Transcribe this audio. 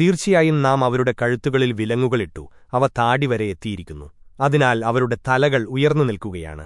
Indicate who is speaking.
Speaker 1: തീർച്ചയായും നാം അവരുടെ കഴുത്തുകളിൽ വിലങ്ങുകളിട്ടു അവ താടിവരെ എത്തിയിരിക്കുന്നു. അതിനാൽ അവരുടെ തലകൾ ഉയർന്നു നിൽക്കുകയാണ്.